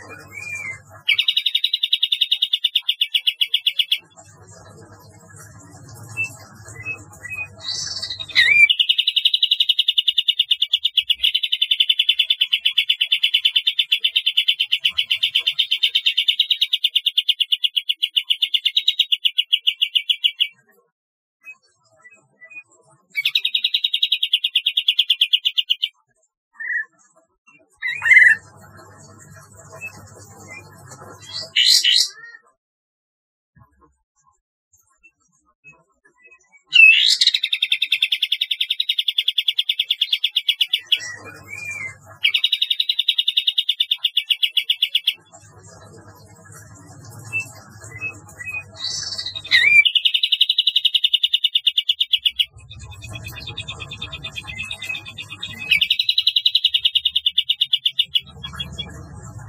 Puerto Rico.